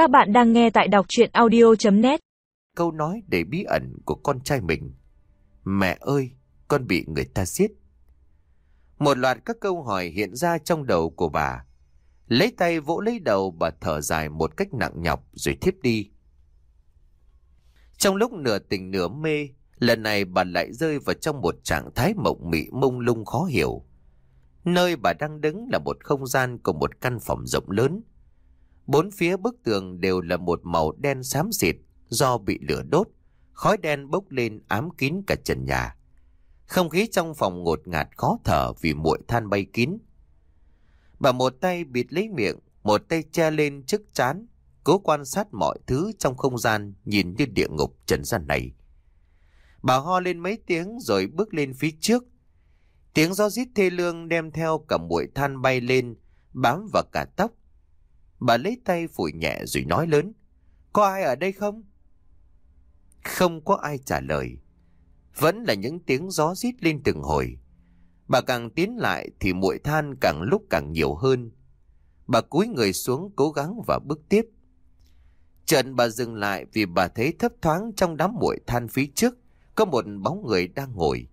Các bạn đang nghe tại đọc chuyện audio.net Câu nói để bí ẩn của con trai mình. Mẹ ơi, con bị người ta giết. Một loạt các câu hỏi hiện ra trong đầu của bà. Lấy tay vỗ lấy đầu bà thở dài một cách nặng nhọc rồi thiếp đi. Trong lúc nửa tỉnh nửa mê, lần này bà lại rơi vào trong một trạng thái mộng mị mông lung khó hiểu. Nơi bà đang đứng là một không gian của một căn phòng rộng lớn. Bốn phía bức tường đều là một màu đen xám xịt do bị lửa đốt, khói đen bốc lên ám kín cả trần nhà. Không khí trong phòng ngột ngạt khó thở vì muội than bay kín. Bà một tay bịt lấy miệng, một tay che lên trước chán, cố quan sát mọi thứ trong không gian nhìn như địa ngục trần gian này. Bà ho lên mấy tiếng rồi bước lên phía trước. Tiếng gió rít thê lương đem theo cả muội than bay lên, bám vào cả tóc. Bà lấy tay phủi nhẹ rồi nói lớn. Có ai ở đây không? Không có ai trả lời. Vẫn là những tiếng gió rít lên từng hồi. Bà càng tiến lại thì muội than càng lúc càng nhiều hơn. Bà cúi người xuống cố gắng và bước tiếp. Trận bà dừng lại vì bà thấy thấp thoáng trong đám muội than phía trước có một bóng người đang ngồi.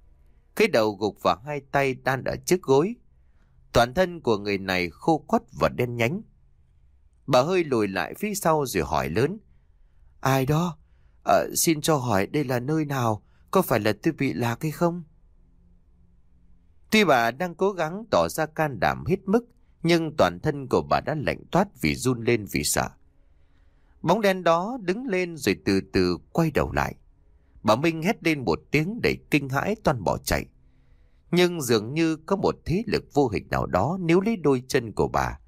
Cái đầu gục vào hai tay đan ở trước gối. Toàn thân của người này khô quắt và đen nhánh. Bà hơi lùi lại phía sau rồi hỏi lớn. Ai đó? À, xin cho hỏi đây là nơi nào? Có phải là tôi bị lạc hay không? Tuy bà đang cố gắng tỏ ra can đảm hết mức, nhưng toàn thân của bà đã lạnh toát vì run lên vì sợ. Bóng đen đó đứng lên rồi từ từ quay đầu lại. Bà Minh hét lên một tiếng để kinh hãi toàn bỏ chạy. Nhưng dường như có một thế lực vô hình nào đó níu lấy đôi chân của bà,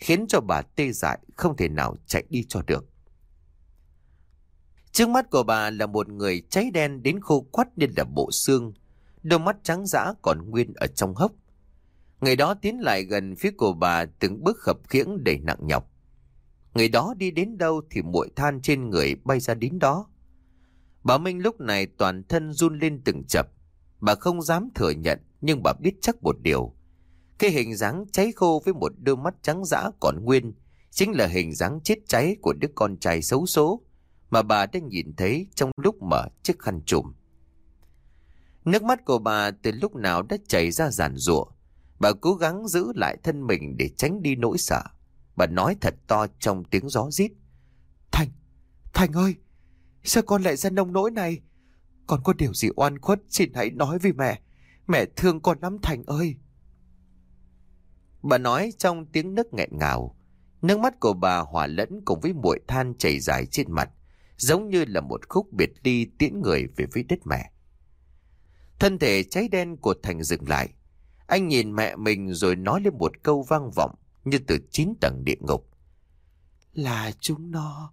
khiến cho bà tê dại không thể nào chạy đi cho được. Trước mắt của bà là một người cháy đen đến khô quắt như là bộ xương, đôi mắt trắng dã còn nguyên ở trong hốc. Người đó tiến lại gần phía của bà từng bước khập khiễng đầy nặng nhọc. Người đó đi đến đâu thì muội than trên người bay ra đến đó. Bà Minh lúc này toàn thân run lên từng chập. Bà không dám thừa nhận nhưng bà biết chắc một điều. Cái hình dáng cháy khô với một đôi mắt trắng dã còn nguyên chính là hình dáng chết cháy của đứa con trai xấu số mà bà đã nhìn thấy trong lúc mở chiếc khăn trùm. Nước mắt của bà từ lúc nào đã chảy ra giàn rụa. Bà cố gắng giữ lại thân mình để tránh đi nỗi sợ. Bà nói thật to trong tiếng gió rít. Thành, Thành ơi, sao con lại ra nông nỗi này? Con có điều gì oan khuất xin hãy nói với mẹ. Mẹ thương con lắm Thành ơi. Bà nói trong tiếng nức nghẹn ngào. Nước mắt của bà hòa lẫn cùng với muội than chảy dài trên mặt, giống như là một khúc biệt ly tiễn người về với đất mẹ. Thân thể cháy đen của Thành dừng lại. Anh nhìn mẹ mình rồi nói lên một câu vang vọng như từ chín tầng địa ngục. Là chúng nó,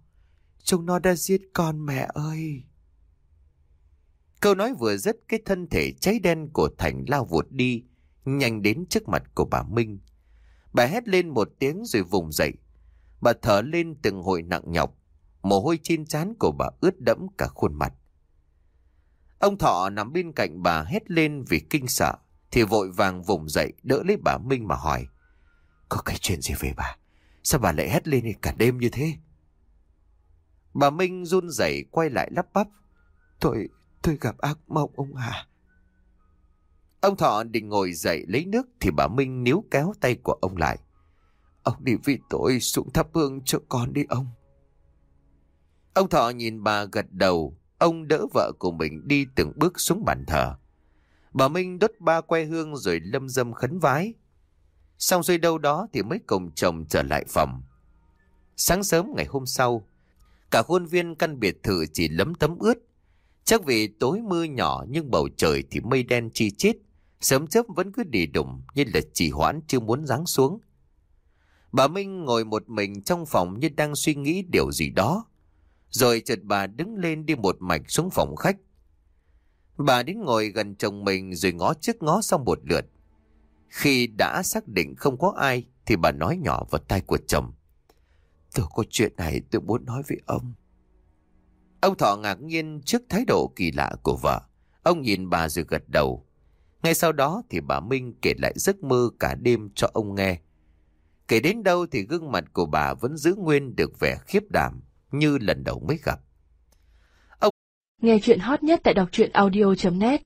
chúng nó đã giết con mẹ ơi. Câu nói vừa dứt cái thân thể cháy đen của Thành lao vụt đi, nhanh đến trước mặt của bà Minh. Bà hét lên một tiếng rồi vùng dậy. Bà thở lên từng hồi nặng nhọc, mồ hôi trên trán của bà ướt đẫm cả khuôn mặt. Ông Thọ nằm bên cạnh bà hét lên vì kinh sợ, thì vội vàng vùng dậy đỡ lấy bà Minh mà hỏi. Có cái chuyện gì về bà? Sao bà lại hét lên cả đêm như thế? Bà Minh run rẩy quay lại lắp bắp. Tôi, tôi gặp ác mộng ông à. Ông Thọ định ngồi dậy lấy nước thì bà Minh níu kéo tay của ông lại. Ông đi vì tôi xuống thắp hương cho con đi ông. Ông Thọ nhìn bà gật đầu, ông đỡ vợ của mình đi từng bước xuống bàn thờ. Bà Minh đốt ba que hương rồi lâm dâm khấn vái. Xong rồi đâu đó thì mới cùng chồng trở lại phòng. Sáng sớm ngày hôm sau, cả khuôn viên căn biệt thự chỉ lấm tấm ướt. Chắc vì tối mưa nhỏ nhưng bầu trời thì mây đen chi chít, sớm chớp vẫn cứ đi đụng như là chỉ hoãn chưa muốn giáng xuống. Bà Minh ngồi một mình trong phòng như đang suy nghĩ điều gì đó. Rồi chợt bà đứng lên đi một mạch xuống phòng khách. Bà đến ngồi gần chồng mình rồi ngó trước ngó sau một lượt. Khi đã xác định không có ai thì bà nói nhỏ vào tay của chồng. Tôi có chuyện này tôi muốn nói với ông. Ông Thọ ngạc nhiên trước thái độ kỳ lạ của vợ. Ông nhìn bà rồi gật đầu. Ngay sau đó thì bà Minh kể lại giấc mơ cả đêm cho ông nghe. Kể đến đâu thì gương mặt của bà vẫn giữ nguyên được vẻ khiếp đảm như lần đầu mới gặp. Nghe chuyện hot nhất tại đọc truyện audio.net